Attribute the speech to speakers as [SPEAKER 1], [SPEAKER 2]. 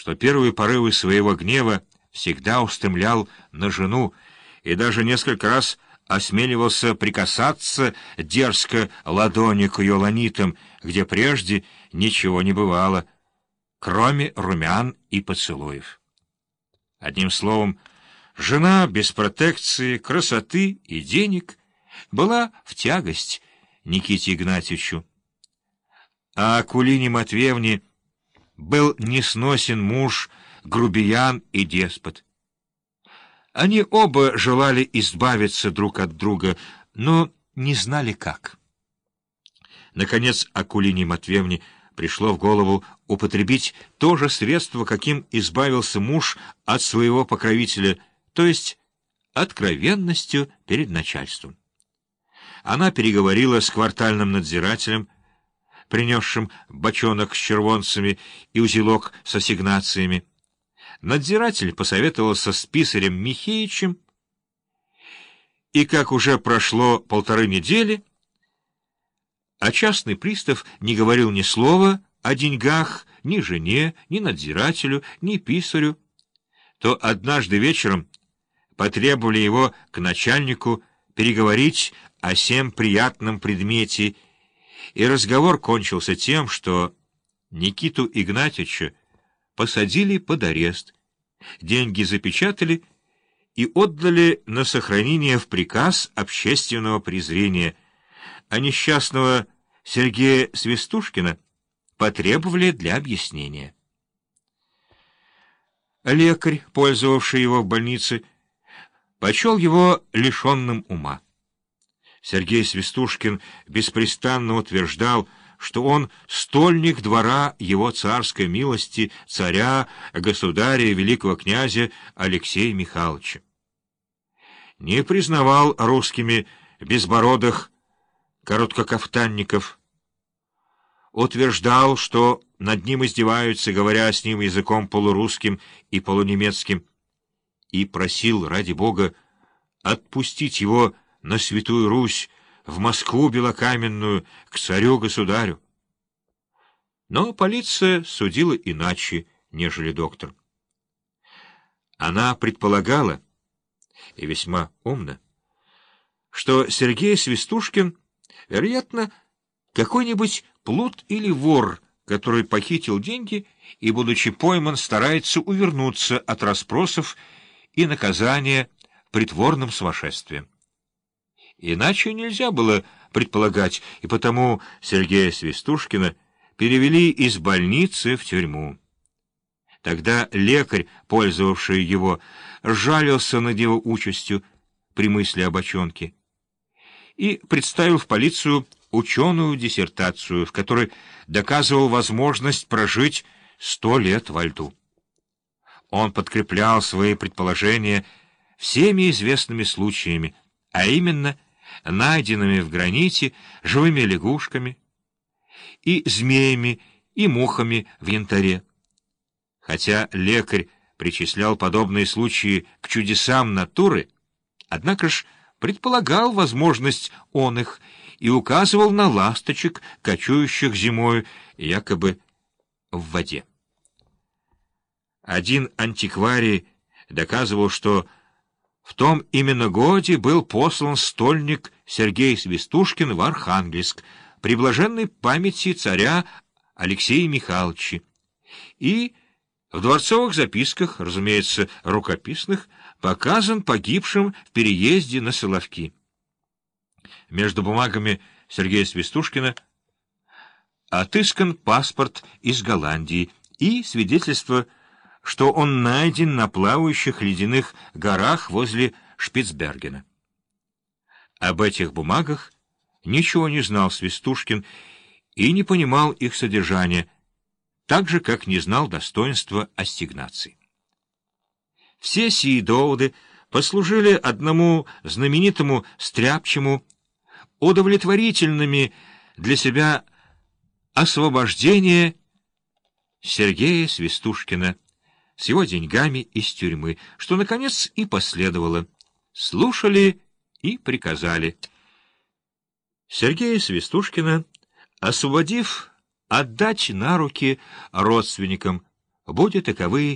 [SPEAKER 1] что первые порывы своего гнева всегда устремлял на жену и даже несколько раз осмеливался прикасаться дерзко ладони к ее ланитам, где прежде ничего не бывало, кроме румян и поцелуев. Одним словом, жена без протекции, красоты и денег была в тягость Никите Игнатьевичу. А Акулине Матвеевне был несносен муж, грубиян и деспот. Они оба желали избавиться друг от друга, но не знали как. Наконец Акулине Матвеевне пришло в голову употребить то же средство, каким избавился муж от своего покровителя, то есть откровенностью перед начальством. Она переговорила с квартальным надзирателем, принесшим бочонок с червонцами и узелок с ассигнациями. Надзиратель посоветовался с писарем Михеичем, и, как уже прошло полторы недели, а частный пристав не говорил ни слова о деньгах ни жене, ни надзирателю, ни писарю, то однажды вечером потребовали его к начальнику переговорить о всем приятном предмете, и разговор кончился тем, что Никиту Игнатьевича посадили под арест, деньги запечатали и отдали на сохранение в приказ общественного презрения, а несчастного Сергея Свистушкина потребовали для объяснения. Лекарь, пользовавший его в больнице, почел его лишенным ума. Сергей Свистушкин беспрестанно утверждал, что он стольник двора его царской милости, царя, государя великого князя Алексея Михайловича. Не признавал русскими безбородых короткокафтанников, утверждал, что над ним издеваются, говоря с ним языком полурусским и полунемецким, и просил, ради Бога, отпустить его на Святую Русь, в Москву белокаменную, к царю-государю. Но полиция судила иначе, нежели доктор. Она предполагала, и весьма умно, что Сергей Свистушкин, вероятно, какой-нибудь плут или вор, который похитил деньги и, будучи пойман, старается увернуться от расспросов и наказания притворным сумасшествием. Иначе нельзя было предполагать, и потому Сергея Свистушкина перевели из больницы в тюрьму. Тогда лекарь, пользовавший его, жалился над его участью при мысли о бочонке и представил в полицию ученую диссертацию, в которой доказывал возможность прожить сто лет во льду. Он подкреплял свои предположения всеми известными случаями, а именно — найденными в граните живыми лягушками и змеями и мухами в янтаре. Хотя лекарь причислял подобные случаи к чудесам натуры, однако ж предполагал возможность он их и указывал на ласточек, кочующих зимою якобы в воде. Один антикварий доказывал, что в том именно годе был послан стольник Сергей Свистушкин в Архангельск при блаженной памяти царя Алексея Михайловича. И в дворцовых записках, разумеется, рукописных, показан погибшим в переезде на Соловки. Между бумагами Сергея Свистушкина отыскан паспорт из Голландии и свидетельство что он найден на плавающих ледяных горах возле Шпицбергена. Об этих бумагах ничего не знал Свистушкин и не понимал их содержания, так же, как не знал достоинства ассигнаций. Все сии доводы послужили одному знаменитому стряпчему удовлетворительными для себя освобождение Сергея Свистушкина с его деньгами из тюрьмы, что, наконец, и последовало. Слушали и приказали. Сергея Свистушкина, освободив, отдать на руки родственникам будь таковые